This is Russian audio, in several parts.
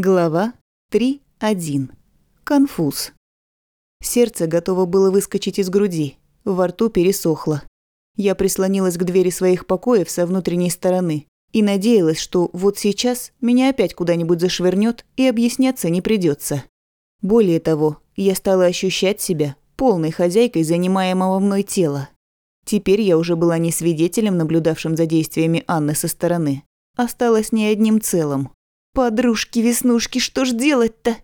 Глава 3.1. Конфуз. Сердце готово было выскочить из груди, во рту пересохло. Я прислонилась к двери своих покоев со внутренней стороны и надеялась, что вот сейчас меня опять куда-нибудь зашвырнет и объясняться не придется. Более того, я стала ощущать себя полной хозяйкой занимаемого мной тела. Теперь я уже была не свидетелем, наблюдавшим за действиями Анны со стороны, а ней одним целым. «Подружки-веснушки, что ж делать-то?»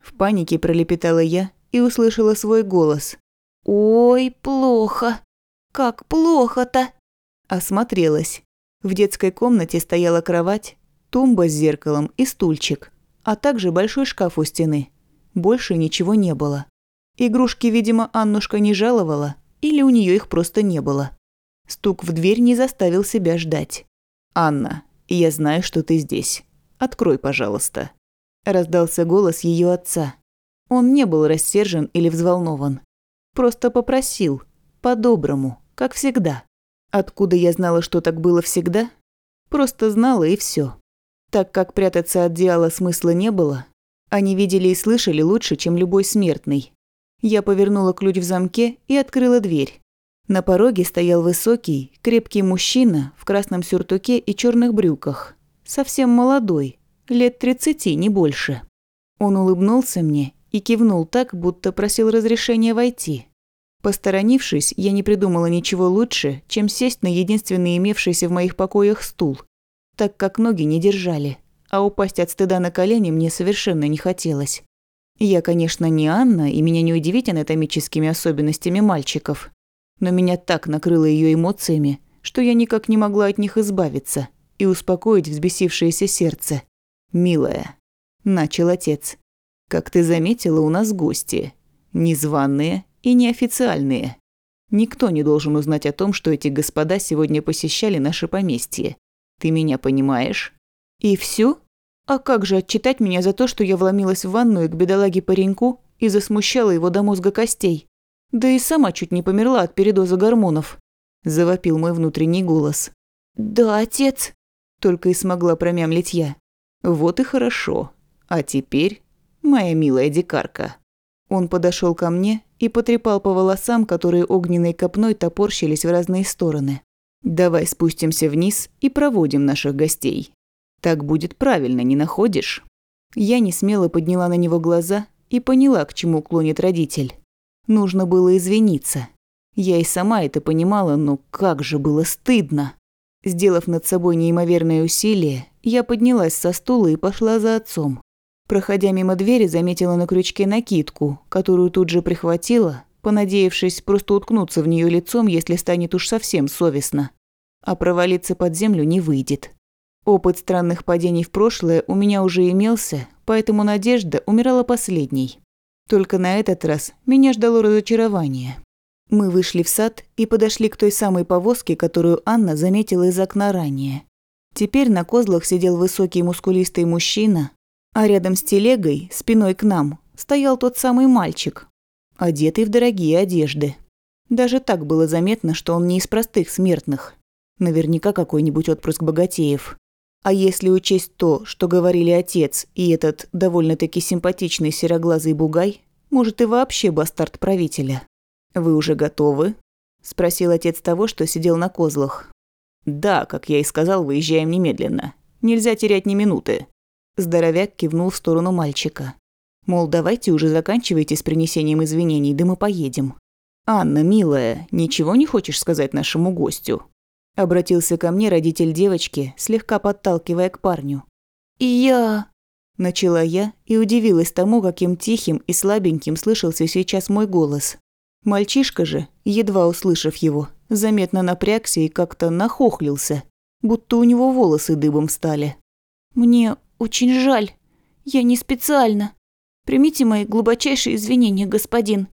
В панике пролепетала я и услышала свой голос. «Ой, плохо! Как плохо-то!» Осмотрелась. В детской комнате стояла кровать, тумба с зеркалом и стульчик, а также большой шкаф у стены. Больше ничего не было. Игрушки, видимо, Аннушка не жаловала, или у нее их просто не было. Стук в дверь не заставил себя ждать. «Анна, я знаю, что ты здесь. Открой, пожалуйста». Раздался голос ее отца. Он не был рассержен или взволнован. Просто попросил, по-доброму, как всегда. Откуда я знала, что так было всегда? Просто знала и все. Так как прятаться от Диала смысла не было, они видели и слышали лучше, чем любой смертный. Я повернула ключ в замке и открыла дверь. На пороге стоял высокий, крепкий мужчина в красном сюртуке и черных брюках совсем молодой, лет тридцати, не больше. Он улыбнулся мне и кивнул так, будто просил разрешения войти. Посторонившись, я не придумала ничего лучше, чем сесть на единственный имевшийся в моих покоях стул, так как ноги не держали, а упасть от стыда на колени мне совершенно не хотелось. Я, конечно, не Анна, и меня не удивить анатомическими особенностями мальчиков, но меня так накрыло ее эмоциями, что я никак не могла от них избавиться – и успокоить взбесившееся сердце. «Милая», – начал отец, – «как ты заметила, у нас гости. Незваные и неофициальные. Никто не должен узнать о том, что эти господа сегодня посещали наше поместье. Ты меня понимаешь?» «И всё? А как же отчитать меня за то, что я вломилась в ванную к бедолаге-пареньку и засмущала его до мозга костей? Да и сама чуть не померла от передоза гормонов», – завопил мой внутренний голос. «Да, отец», только и смогла промямлить я. Вот и хорошо. А теперь, моя милая дикарка. Он подошел ко мне и потрепал по волосам, которые огненной копной топорщились в разные стороны. Давай спустимся вниз и проводим наших гостей. Так будет правильно, не находишь? Я не смело подняла на него глаза и поняла, к чему клонит родитель. Нужно было извиниться. Я и сама это понимала, но как же было стыдно. Сделав над собой неимоверное усилие, я поднялась со стула и пошла за отцом. Проходя мимо двери, заметила на крючке накидку, которую тут же прихватила, понадеявшись просто уткнуться в нее лицом, если станет уж совсем совестно. А провалиться под землю не выйдет. Опыт странных падений в прошлое у меня уже имелся, поэтому надежда умирала последней. Только на этот раз меня ждало разочарование. Мы вышли в сад и подошли к той самой повозке, которую Анна заметила из окна ранее. Теперь на козлах сидел высокий мускулистый мужчина, а рядом с телегой, спиной к нам, стоял тот самый мальчик, одетый в дорогие одежды. Даже так было заметно, что он не из простых смертных. Наверняка какой-нибудь отпрыск богатеев. А если учесть то, что говорили отец и этот довольно-таки симпатичный сероглазый бугай, может и вообще бастард правителя. «Вы уже готовы?» – спросил отец того, что сидел на козлах. «Да, как я и сказал, выезжаем немедленно. Нельзя терять ни минуты». Здоровяк кивнул в сторону мальчика. Мол, давайте уже заканчивайте с принесением извинений, да мы поедем. «Анна, милая, ничего не хочешь сказать нашему гостю?» Обратился ко мне родитель девочки, слегка подталкивая к парню. «И я...» Начала я и удивилась тому, каким тихим и слабеньким слышался сейчас мой голос. Мальчишка же, едва услышав его, заметно напрягся и как-то нахохлился, будто у него волосы дыбом стали. «Мне очень жаль. Я не специально. Примите мои глубочайшие извинения, господин.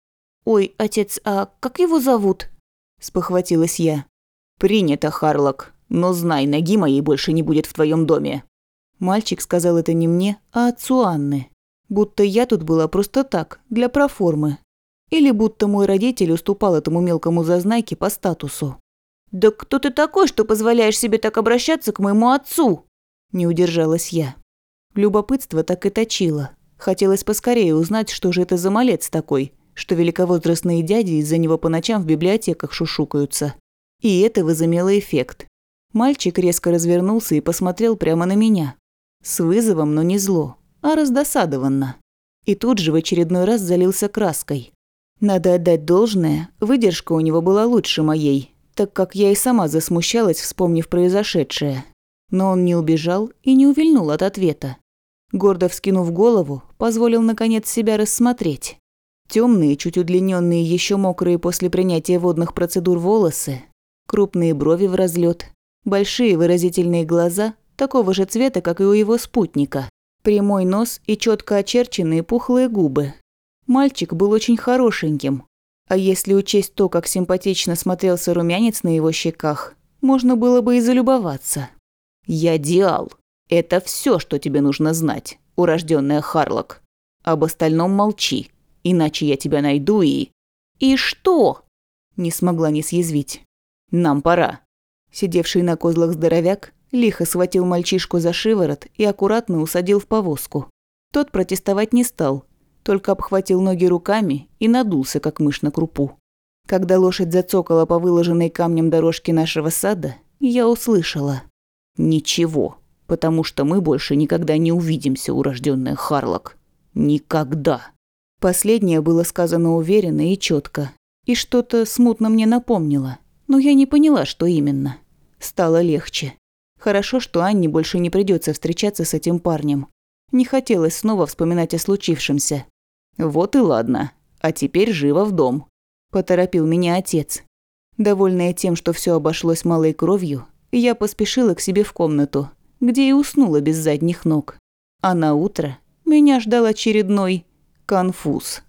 Ой, отец, а как его зовут?» – спохватилась я. «Принято, Харлок, но знай, ноги моей больше не будет в твоем доме». Мальчик сказал это не мне, а отцу Анны. Будто я тут была просто так, для проформы, или будто мой родитель уступал этому мелкому зазнайке по статусу. «Да кто ты такой, что позволяешь себе так обращаться к моему отцу?» Не удержалась я. Любопытство так и точило. Хотелось поскорее узнать, что же это за малец такой, что великовозрастные дяди из-за него по ночам в библиотеках шушукаются. И это возымело эффект. Мальчик резко развернулся и посмотрел прямо на меня. С вызовом, но не зло, а раздосадованно. И тут же в очередной раз залился краской. Надо отдать должное, выдержка у него была лучше моей, так как я и сама засмущалась, вспомнив произошедшее. Но он не убежал и не увильнул от ответа. Гордо вскинув голову, позволил наконец себя рассмотреть. Темные, чуть удлиненные, еще мокрые после принятия водных процедур волосы, крупные брови в разлет, большие выразительные глаза, такого же цвета, как и у его спутника, прямой нос и четко очерченные пухлые губы. Мальчик был очень хорошеньким, а если учесть то, как симпатично смотрелся румянец на его щеках, можно было бы и залюбоваться. «Я Диал. Это все, что тебе нужно знать, урожденная Харлок. Об остальном молчи, иначе я тебя найду и...» «И что?» Не смогла не съязвить. «Нам пора». Сидевший на козлах здоровяк лихо схватил мальчишку за шиворот и аккуратно усадил в повозку. Тот протестовать не стал, только обхватил ноги руками и надулся, как мышь на крупу. Когда лошадь зацокала по выложенной камнем дорожке нашего сада, я услышала. «Ничего, потому что мы больше никогда не увидимся, урожденная Харлок. Никогда». Последнее было сказано уверенно и четко, и что-то смутно мне напомнило, но я не поняла, что именно. Стало легче. Хорошо, что Анне больше не придется встречаться с этим парнем. Не хотелось снова вспоминать о случившемся. «Вот и ладно. А теперь живо в дом», – поторопил меня отец. Довольная тем, что все обошлось малой кровью, я поспешила к себе в комнату, где и уснула без задних ног. А на утро меня ждал очередной конфуз.